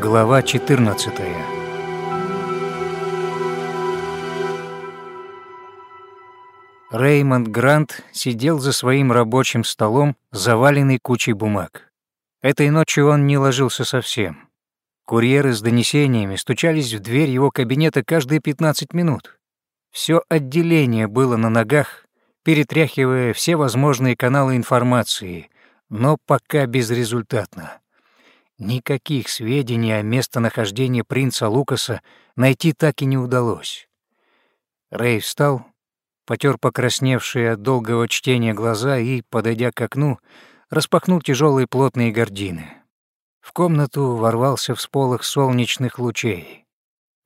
Глава 14 Реймонд Грант сидел за своим рабочим столом, заваленный кучей бумаг. Этой ночью он не ложился совсем. Курьеры с донесениями стучались в дверь его кабинета каждые 15 минут. Все отделение было на ногах, перетряхивая все возможные каналы информации, но пока безрезультатно. Никаких сведений о местонахождении принца Лукаса найти так и не удалось. Рэй встал, потер покрасневшие от долгого чтения глаза и, подойдя к окну, распахнул тяжелые плотные гардины. В комнату ворвался всполох солнечных лучей.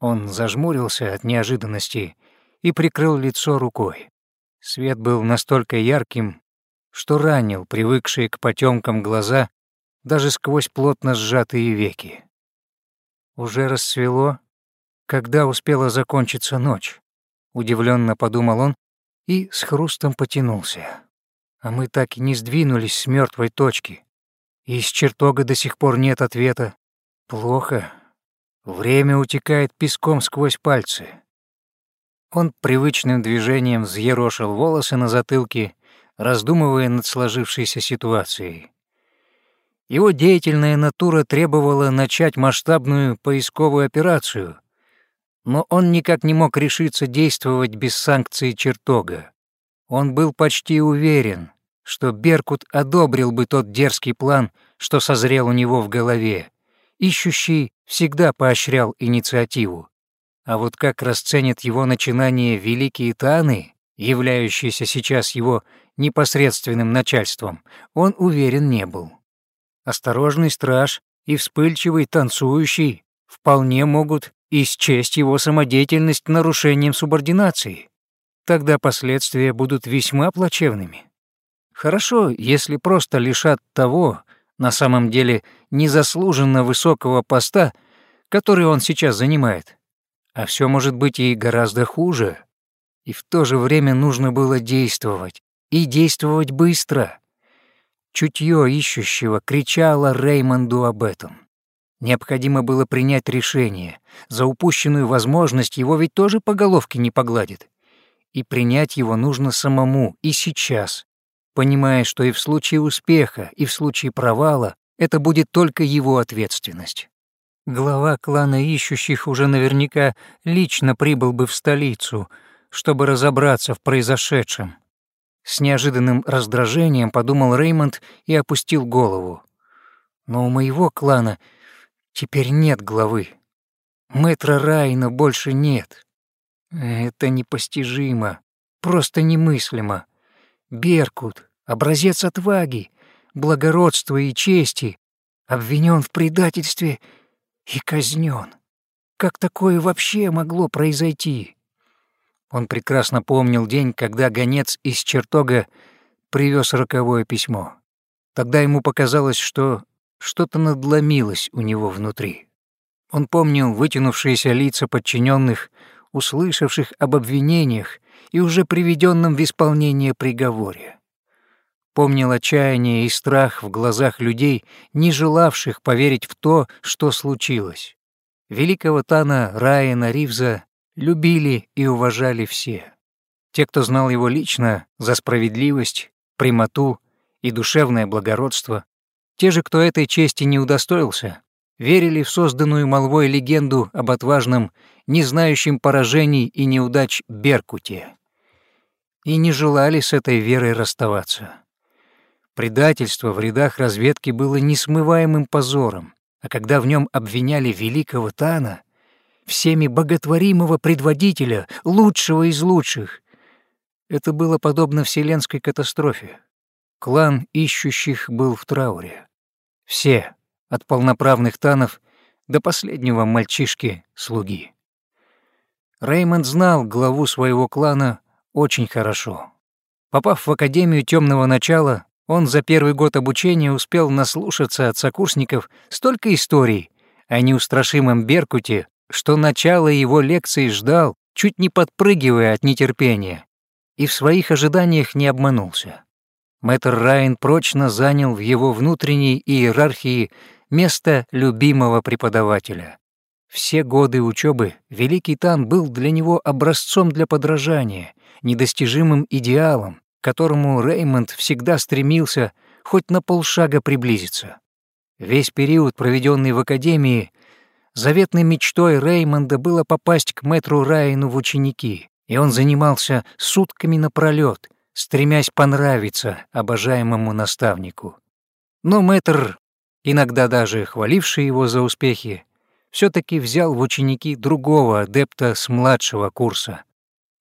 Он зажмурился от неожиданности и прикрыл лицо рукой. Свет был настолько ярким, что ранил привыкшие к потемкам глаза даже сквозь плотно сжатые веки. Уже рассвело, когда успела закончиться ночь, удивленно подумал он и с хрустом потянулся. А мы так и не сдвинулись с мертвой точки. И из чертога до сих пор нет ответа. Плохо. Время утекает песком сквозь пальцы. Он привычным движением взъерошил волосы на затылке, раздумывая над сложившейся ситуацией. Его деятельная натура требовала начать масштабную поисковую операцию, но он никак не мог решиться действовать без санкции чертога. Он был почти уверен, что Беркут одобрил бы тот дерзкий план, что созрел у него в голове. Ищущий всегда поощрял инициативу. А вот как расценят его начинание великие Таны, являющиеся сейчас его непосредственным начальством, он уверен не был. Осторожный страж и вспыльчивый танцующий вполне могут исчесть его самодеятельность нарушением субординации. Тогда последствия будут весьма плачевными. Хорошо, если просто лишат того, на самом деле незаслуженно высокого поста, который он сейчас занимает. А все может быть и гораздо хуже. И в то же время нужно было действовать. И действовать быстро. Чутье ищущего кричало Реймонду об этом. Необходимо было принять решение. За упущенную возможность его ведь тоже по головке не погладит. И принять его нужно самому, и сейчас, понимая, что и в случае успеха, и в случае провала это будет только его ответственность. Глава клана ищущих уже наверняка лично прибыл бы в столицу, чтобы разобраться в произошедшем. С неожиданным раздражением подумал Реймонд и опустил голову. Но у моего клана теперь нет главы. Мэтра Райна больше нет. Это непостижимо, просто немыслимо. Беркут, образец отваги, благородства и чести, обвинен в предательстве и казнен. Как такое вообще могло произойти? Он прекрасно помнил день, когда гонец из чертога привез роковое письмо. Тогда ему показалось, что что-то надломилось у него внутри. Он помнил вытянувшиеся лица подчиненных, услышавших об обвинениях и уже приведенном в исполнение приговоре. Помнил отчаяние и страх в глазах людей, не желавших поверить в то, что случилось. Великого Тана Райана Ривза любили и уважали все. Те, кто знал его лично за справедливость, прямоту и душевное благородство, те же, кто этой чести не удостоился, верили в созданную молвой легенду об отважном, не знающем поражений и неудач Беркуте, и не желали с этой верой расставаться. Предательство в рядах разведки было несмываемым позором, а когда в нем обвиняли великого Тана — всеми боготворимого предводителя, лучшего из лучших. Это было подобно вселенской катастрофе. Клан ищущих был в трауре. Все, от полноправных танов до последнего мальчишки-слуги. Реймонд знал главу своего клана очень хорошо. Попав в Академию темного начала, он за первый год обучения успел наслушаться от сокурсников столько историй о неустрашимом Беркуте, что начало его лекции ждал, чуть не подпрыгивая от нетерпения, и в своих ожиданиях не обманулся. Мэтр Райан прочно занял в его внутренней иерархии место любимого преподавателя. Все годы учебы Великий Тан был для него образцом для подражания, недостижимым идеалом, к которому Реймонд всегда стремился хоть на полшага приблизиться. Весь период, проведенный в Академии, заветной мечтой Реймонда было попасть к мэтру Райну в ученики, и он занимался сутками напролёт, стремясь понравиться обожаемому наставнику. Но мэтр, иногда даже хваливший его за успехи, все таки взял в ученики другого адепта с младшего курса.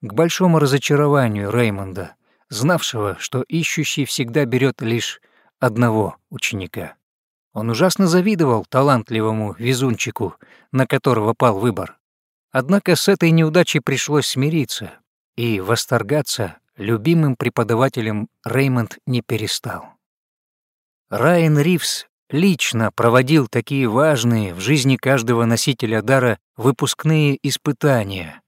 К большому разочарованию Реймонда, знавшего, что ищущий всегда берет лишь одного ученика. Он ужасно завидовал талантливому везунчику, на которого пал выбор. Однако с этой неудачей пришлось смириться, и восторгаться любимым преподавателем Реймонд не перестал. Райан Ривз лично проводил такие важные в жизни каждого носителя дара выпускные испытания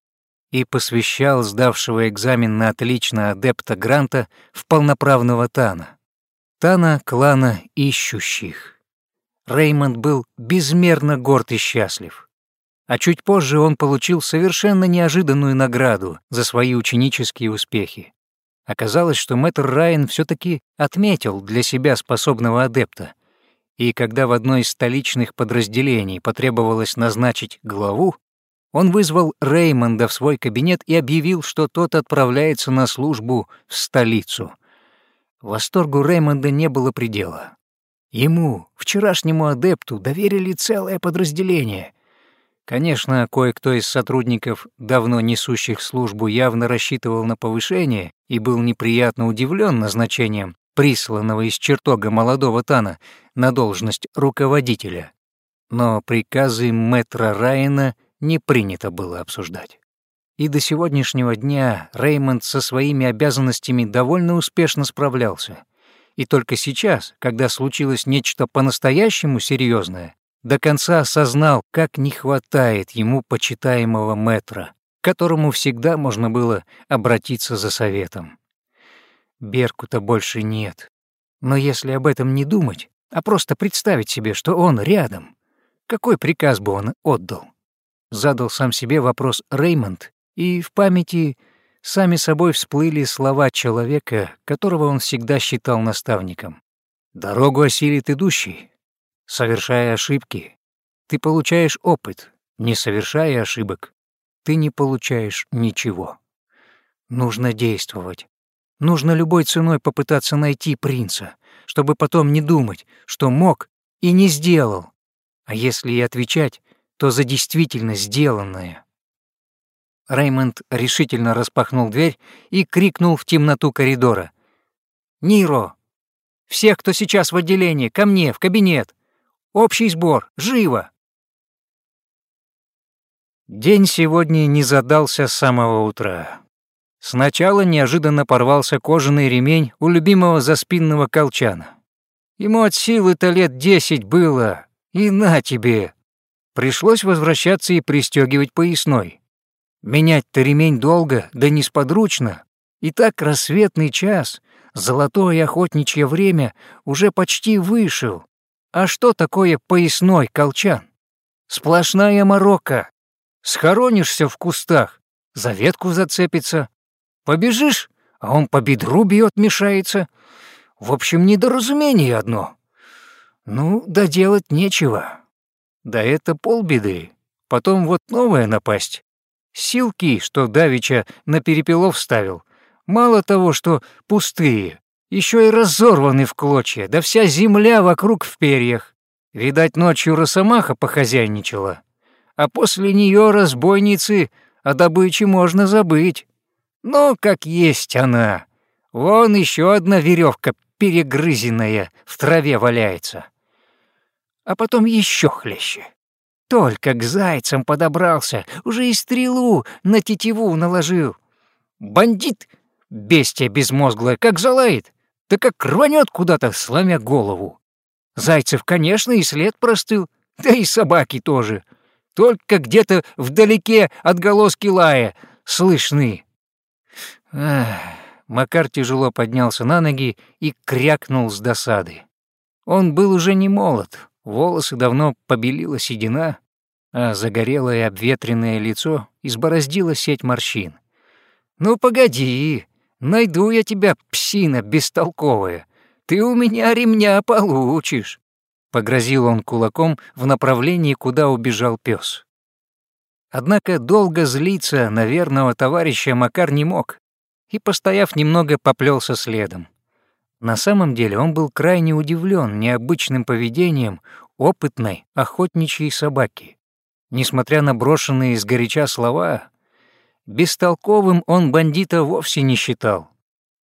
и посвящал сдавшего экзамен на отлично адепта Гранта в полноправного Тана. Тана клана ищущих. Реймонд был безмерно горд и счастлив. А чуть позже он получил совершенно неожиданную награду за свои ученические успехи. Оказалось, что мэтр Райан все таки отметил для себя способного адепта — и когда в одной из столичных подразделений потребовалось назначить главу, он вызвал Реймонда в свой кабинет и объявил, что тот отправляется на службу в столицу. Восторгу Реймонда не было предела. Ему, вчерашнему адепту, доверили целое подразделение. Конечно, кое-кто из сотрудников, давно несущих службу, явно рассчитывал на повышение и был неприятно удивлен назначением присланного из чертога молодого Тана на должность руководителя. Но приказы мэтра Райана не принято было обсуждать. И до сегодняшнего дня Реймонд со своими обязанностями довольно успешно справлялся. И только сейчас, когда случилось нечто по-настоящему серьезное, до конца осознал, как не хватает ему почитаемого мэтра, к которому всегда можно было обратиться за советом. Беркута больше нет. Но если об этом не думать, а просто представить себе, что он рядом, какой приказ бы он отдал? Задал сам себе вопрос Реймонд, и в памяти сами собой всплыли слова человека, которого он всегда считал наставником. «Дорогу осилит идущий. Совершая ошибки, ты получаешь опыт. Не совершая ошибок, ты не получаешь ничего. Нужно действовать, Нужно любой ценой попытаться найти принца, чтобы потом не думать, что мог и не сделал. А если и отвечать, то за действительно сделанное. Реймонд решительно распахнул дверь и крикнул в темноту коридора. «Ниро! Всех, кто сейчас в отделении, ко мне, в кабинет! Общий сбор! Живо!» День сегодня не задался с самого утра. Сначала неожиданно порвался кожаный ремень у любимого заспинного колчана. Ему от силы-то лет десять было, и на тебе. Пришлось возвращаться и пристегивать поясной. Менять-то ремень долго, да несподручно. И так рассветный час, золотое охотничье время уже почти вышел. А что такое поясной колчан? Сплошная морока. Схоронишься в кустах, за ветку зацепится, Побежишь, а он по бедру бьет, мешается. В общем, недоразумение одно. Ну, да делать нечего. Да это полбеды. Потом вот новая напасть. Силки, что Давича на перепелов ставил, мало того, что пустые, еще и разорваны в клочья, да вся земля вокруг в перьях. Видать, ночью росомаха похозяйничала. А после нее разбойницы о добыче можно забыть. Но как есть она. Вон еще одна веревка перегрызенная в траве валяется. А потом еще хлеще. Только к зайцам подобрался, уже и стрелу на тетиву наложил. Бандит, бестия безмозглая, как залает, да как рванет куда-то, сломя голову. Зайцев, конечно, и след простыл, да и собаки тоже. Только где-то вдалеке отголоски лая слышны. Эх, Макар тяжело поднялся на ноги и крякнул с досады. Он был уже не молод, Волосы давно побелила седина, а загорелое обветренное лицо избороздило сеть морщин. «Ну, погоди, найду я тебя, псина бестолковая. Ты у меня ремня получишь!» Погрозил он кулаком в направлении, куда убежал пес. Однако долго злиться на верного товарища Макар не мог и, постояв немного, поплелся следом. На самом деле он был крайне удивлен необычным поведением опытной охотничьей собаки. Несмотря на брошенные сгоряча слова, бестолковым он бандита вовсе не считал.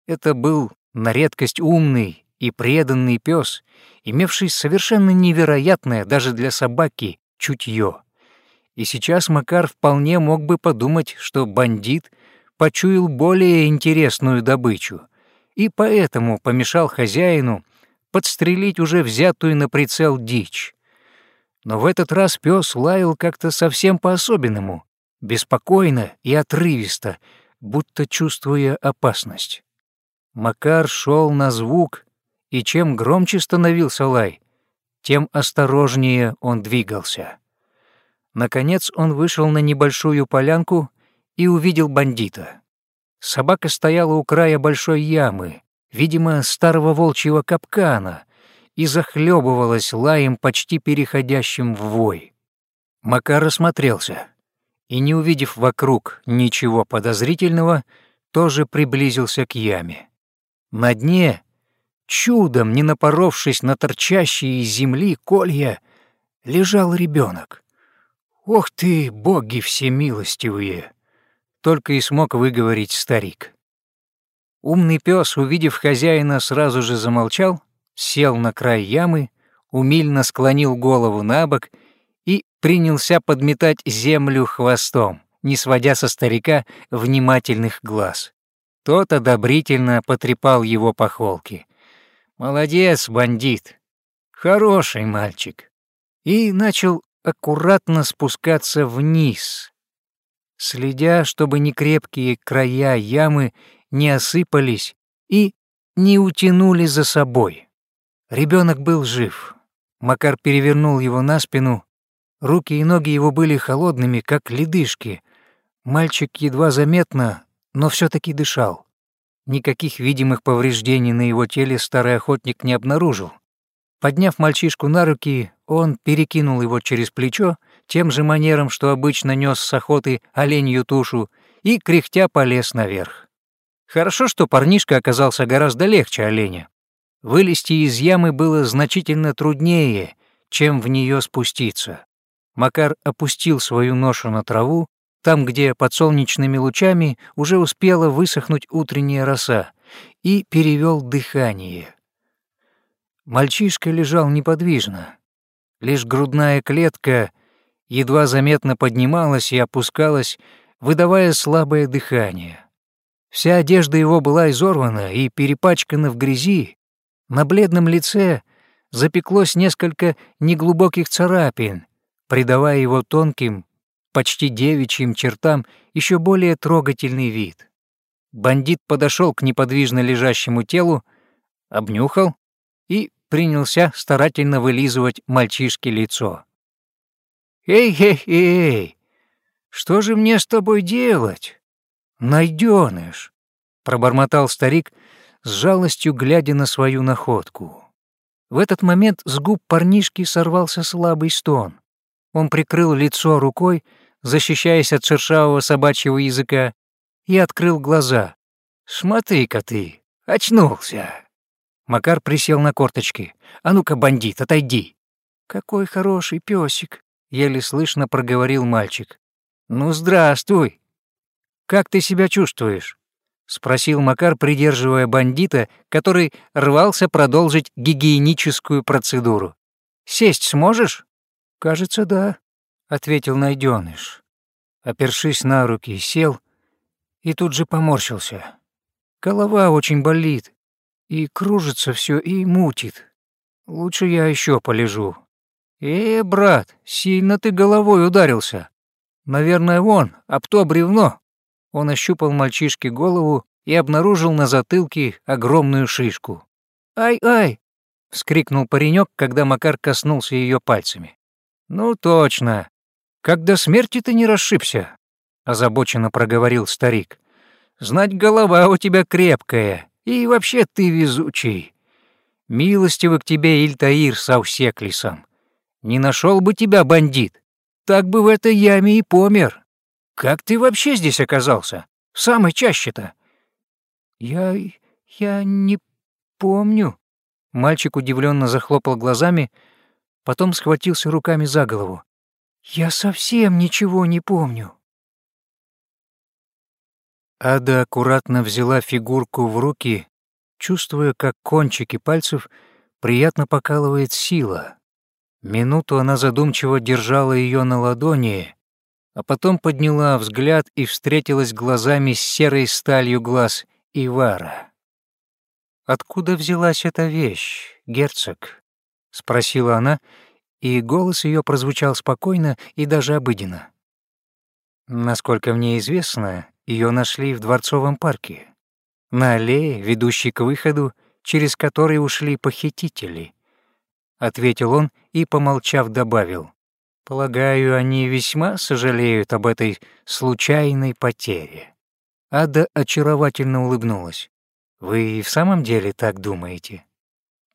Это был на редкость умный и преданный пес, имевший совершенно невероятное даже для собаки чутье. И сейчас Макар вполне мог бы подумать, что бандит почуял более интересную добычу, и поэтому помешал хозяину подстрелить уже взятую на прицел дичь. Но в этот раз пес лаял как-то совсем по-особенному, беспокойно и отрывисто, будто чувствуя опасность. Макар шел на звук, и чем громче становился лай, тем осторожнее он двигался. Наконец он вышел на небольшую полянку и увидел бандита. Собака стояла у края большой ямы, видимо, старого волчьего капкана, и захлебывалась лаем, почти переходящим в вой. Макар осмотрелся и, не увидев вокруг ничего подозрительного, тоже приблизился к яме. На дне, чудом не напоровшись на торчащие из земли колья, лежал ребенок. «Ох ты, боги всемилостивые!» — только и смог выговорить старик. Умный пес, увидев хозяина, сразу же замолчал, сел на край ямы, умильно склонил голову на бок и принялся подметать землю хвостом, не сводя со старика внимательных глаз. Тот одобрительно потрепал его по холке. «Молодец, бандит! Хороший мальчик!» И начал аккуратно спускаться вниз, следя, чтобы некрепкие края ямы не осыпались и не утянули за собой. Ребенок был жив. Макар перевернул его на спину. Руки и ноги его были холодными, как ледышки. Мальчик едва заметно, но все таки дышал. Никаких видимых повреждений на его теле старый охотник не обнаружил. Подняв мальчишку на руки, он перекинул его через плечо тем же манером, что обычно нес с охоты оленью тушу, и кряхтя полез наверх. Хорошо, что парнишка оказался гораздо легче оленя. Вылезти из ямы было значительно труднее, чем в нее спуститься. Макар опустил свою ношу на траву, там, где под солнечными лучами уже успела высохнуть утренняя роса, и перевел дыхание. Мальчишка лежал неподвижно. Лишь грудная клетка едва заметно поднималась и опускалась, выдавая слабое дыхание. Вся одежда его была изорвана и перепачкана в грязи. На бледном лице запеклось несколько неглубоких царапин, придавая его тонким, почти девичьим чертам еще более трогательный вид. Бандит подошел к неподвижно лежащему телу, обнюхал и принялся старательно вылизывать мальчишке лицо. «Эй-эй-эй, что же мне с тобой делать? Найдёныш!» — пробормотал старик с жалостью, глядя на свою находку. В этот момент с губ парнишки сорвался слабый стон. Он прикрыл лицо рукой, защищаясь от шершавого собачьего языка, и открыл глаза. «Смотри-ка ты, очнулся!» Макар присел на корточки. «А ну-ка, бандит, отойди!» «Какой хороший песик!» — еле слышно проговорил мальчик. «Ну, здравствуй! Как ты себя чувствуешь?» — спросил Макар, придерживая бандита, который рвался продолжить гигиеническую процедуру. «Сесть сможешь?» «Кажется, да», — ответил найденыш. Опершись на руки, сел и тут же поморщился. «Голова очень болит, и кружится все и мутит. Лучше я еще полежу. Э, брат, сильно ты головой ударился. Наверное, вон, об то бревно. Он ощупал мальчишке голову и обнаружил на затылке огромную шишку. «Ай-ай!» — вскрикнул паренек, когда Макар коснулся ее пальцами. «Ну точно. До смерти ты не расшибся», — озабоченно проговорил старик. «Знать, голова у тебя крепкая, и вообще ты везучий. Милостивый к тебе Ильтаир с Аусеклисом. Не нашел бы тебя бандит, так бы в этой яме и помер. Как ты вообще здесь оказался? В самой чаще-то?» «Я... я не помню». Мальчик удивленно захлопал глазами, потом схватился руками за голову. «Я совсем ничего не помню». Ада аккуратно взяла фигурку в руки, чувствуя, как кончики пальцев приятно покалывает сила. Минуту она задумчиво держала ее на ладони, а потом подняла взгляд и встретилась глазами с серой сталью глаз Ивара. «Откуда взялась эта вещь, герцог?» — спросила она, и голос ее прозвучал спокойно и даже обыденно. Насколько мне известно, ее нашли в Дворцовом парке, на аллее, ведущей к выходу, через который ушли похитители. Ответил он и, помолчав, добавил. Полагаю, они весьма сожалеют об этой случайной потере. Ада очаровательно улыбнулась. Вы и в самом деле так думаете?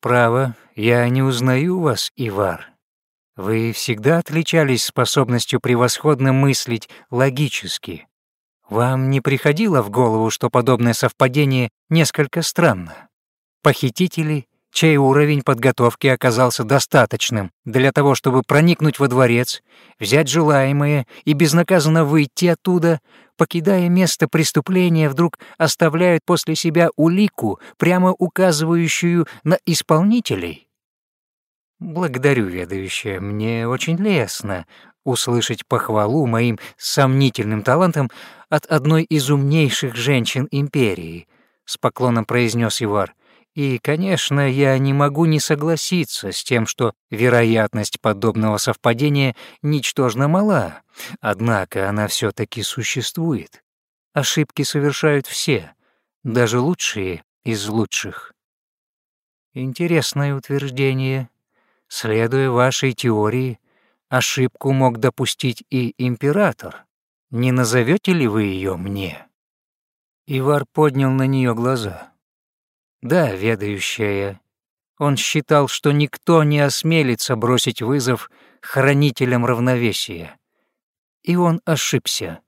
Право, я не узнаю вас, Ивар. Вы всегда отличались способностью превосходно мыслить логически. Вам не приходило в голову, что подобное совпадение несколько странно? Похитители, чей уровень подготовки оказался достаточным для того, чтобы проникнуть во дворец, взять желаемое и безнаказанно выйти оттуда, покидая место преступления, вдруг оставляют после себя улику, прямо указывающую на исполнителей? Благодарю, ведающая, мне очень лестно услышать похвалу моим сомнительным талантам от одной из умнейших женщин империи, с поклоном произнес Ивар. И, конечно, я не могу не согласиться с тем, что вероятность подобного совпадения ничтожно мала, однако она все таки существует. Ошибки совершают все, даже лучшие из лучших. Интересное утверждение, Следуя вашей теории, ошибку мог допустить и император. Не назовете ли вы ее мне?» Ивар поднял на нее глаза. «Да, ведающая. Он считал, что никто не осмелится бросить вызов хранителям равновесия. И он ошибся.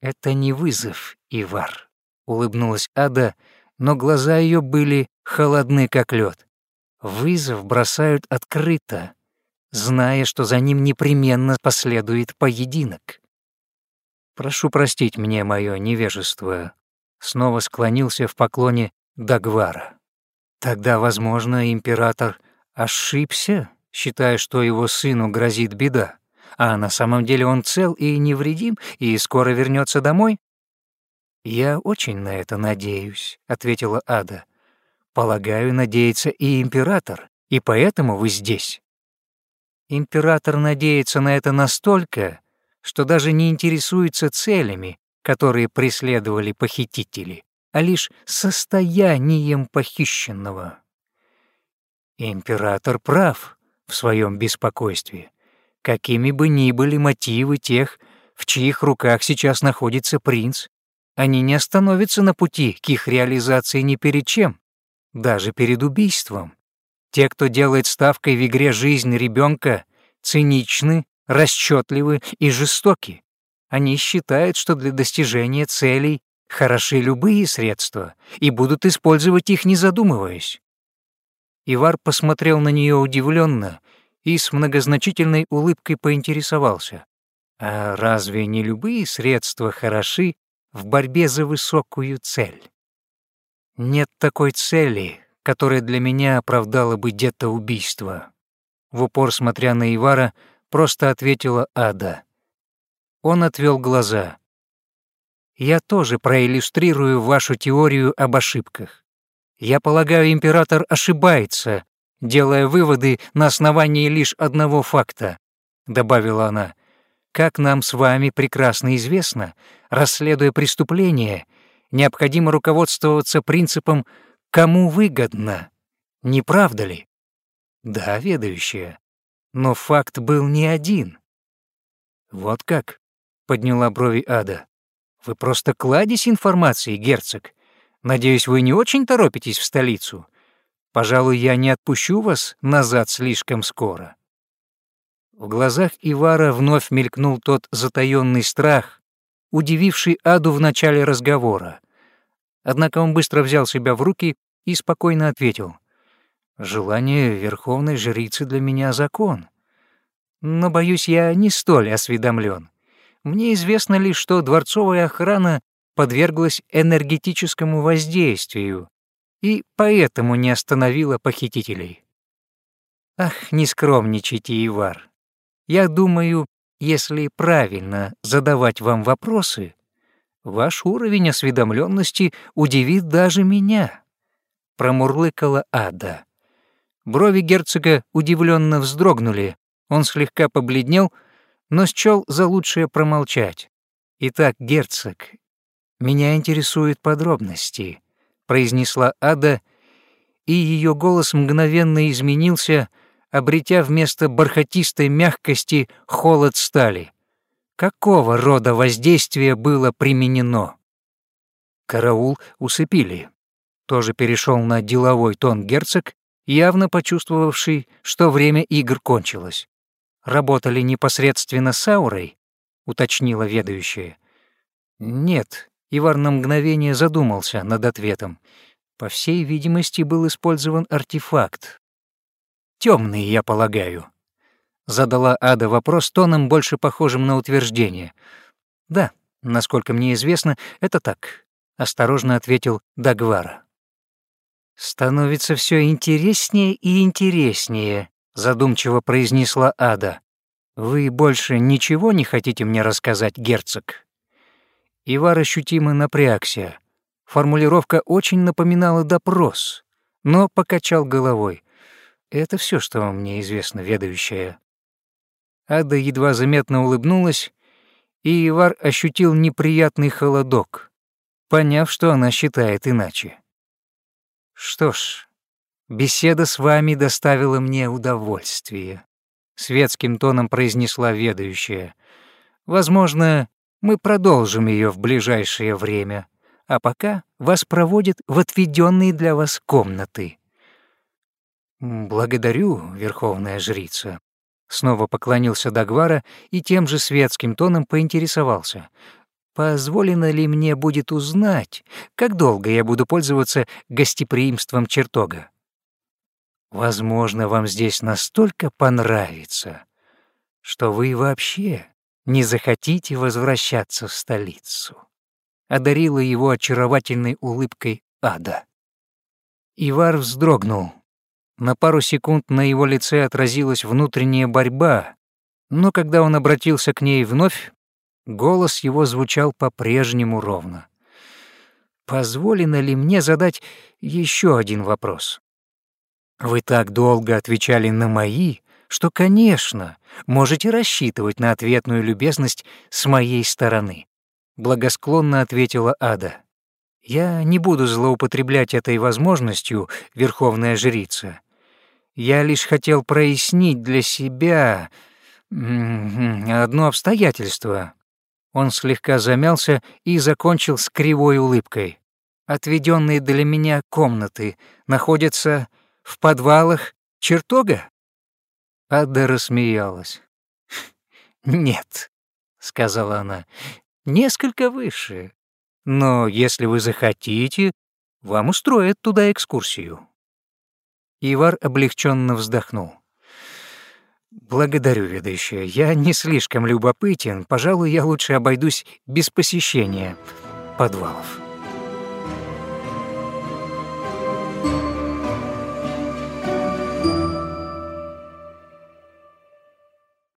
«Это не вызов, Ивар», — улыбнулась Ада, но глаза ее были холодны, как лед. Вызов бросают открыто, зная, что за ним непременно последует поединок. Прошу простить мне мое невежество. Снова склонился в поклоне Дагвара. Тогда, возможно, император ошибся, считая, что его сыну грозит беда, а на самом деле он цел и невредим и скоро вернется домой? «Я очень на это надеюсь», — ответила Ада. Полагаю, надеется и император, и поэтому вы здесь. Император надеется на это настолько, что даже не интересуется целями, которые преследовали похитители, а лишь состоянием похищенного. Император прав в своем беспокойстве, какими бы ни были мотивы тех, в чьих руках сейчас находится принц, они не остановятся на пути к их реализации ни перед чем даже перед убийством. Те, кто делает ставкой в игре жизнь ребенка, циничны, расчетливы и жестоки. Они считают, что для достижения целей хороши любые средства и будут использовать их, не задумываясь. Ивар посмотрел на нее удивленно и с многозначительной улыбкой поинтересовался. А разве не любые средства хороши в борьбе за высокую цель? Нет такой цели, которая для меня оправдала бы где-то убийство. В упор смотря на Ивара, просто ответила Ада. Он отвел глаза. Я тоже проиллюстрирую вашу теорию об ошибках. Я полагаю, император ошибается, делая выводы на основании лишь одного факта, добавила она. Как нам с вами прекрасно известно, расследуя преступление, необходимо руководствоваться принципом «кому выгодно» Не правда ли? Да, ведающая. Но факт был не один. Вот как, подняла брови Ада. Вы просто кладезь информации, герцог. Надеюсь, вы не очень торопитесь в столицу. Пожалуй, я не отпущу вас назад слишком скоро. В глазах Ивара вновь мелькнул тот затаённый страх, удививший Аду в начале разговора. Однако он быстро взял себя в руки и спокойно ответил. «Желание верховной жрицы для меня закон. Но, боюсь, я не столь осведомлен. Мне известно лишь, что дворцовая охрана подверглась энергетическому воздействию и поэтому не остановила похитителей. Ах, не скромничайте, Ивар. Я думаю, если правильно задавать вам вопросы, ваш уровень осведомленности удивит даже меня. Промурлыкала Ада. Брови герцога удивленно вздрогнули. Он слегка побледнел, но счел за лучшее промолчать. «Итак, герцог, меня интересуют подробности», — произнесла Ада, и ее голос мгновенно изменился — обретя вместо бархатистой мягкости холод стали. Какого рода воздействие было применено? Караул усыпили. Тоже перешел на деловой тон герцог, явно почувствовавший, что время игр кончилось. Работали непосредственно с аурой, уточнила ведающая. Нет, Ивар на мгновение задумался над ответом. По всей видимости, был использован артефакт, Темный, я полагаю. Задала Ада вопрос тоном, больше похожим на утверждение. Да, насколько мне известно, это так, осторожно ответил Дагвара. Становится все интереснее и интереснее, задумчиво произнесла Ада. Вы больше ничего не хотите мне рассказать, герцог? Ивар ощутимо напрягся. Формулировка очень напоминала допрос, но покачал головой. Это все, что мне известно, ведающая. Ада едва заметно улыбнулась, и Ивар ощутил неприятный холодок, поняв, что она считает иначе. «Что ж, беседа с вами доставила мне удовольствие», — светским тоном произнесла ведающая. «Возможно, мы продолжим ее в ближайшее время, а пока вас проводят в отведенные для вас комнаты». «Благодарю, верховная жрица». Снова поклонился Дагвара и тем же светским тоном поинтересовался. «Позволено ли мне будет узнать, как долго я буду пользоваться гостеприимством чертога? Возможно, вам здесь настолько понравится, что вы вообще не захотите возвращаться в столицу». Одарила его очаровательной улыбкой ада. Ивар вздрогнул, на пару секунд на его лице отразилась внутренняя борьба, но когда он обратился к ней вновь, голос его звучал по-прежнему ровно. «Позволено ли мне задать еще один вопрос? Вы так долго отвечали на мои, что, конечно, можете рассчитывать на ответную любезность с моей стороны», — благосклонно ответила Ада. «Я не буду злоупотреблять этой возможностью, Верховная Жрица. Я лишь хотел прояснить для себя одно обстоятельство. Он слегка замялся и закончил с кривой улыбкой. Отведенные для меня комнаты находятся в подвалах чертога? Ада рассмеялась. «Нет», — сказала она, — «несколько выше. Но если вы захотите, вам устроят туда экскурсию». Ивар облегченно вздохнул. «Благодарю, ведущая. Я не слишком любопытен. Пожалуй, я лучше обойдусь без посещения подвалов».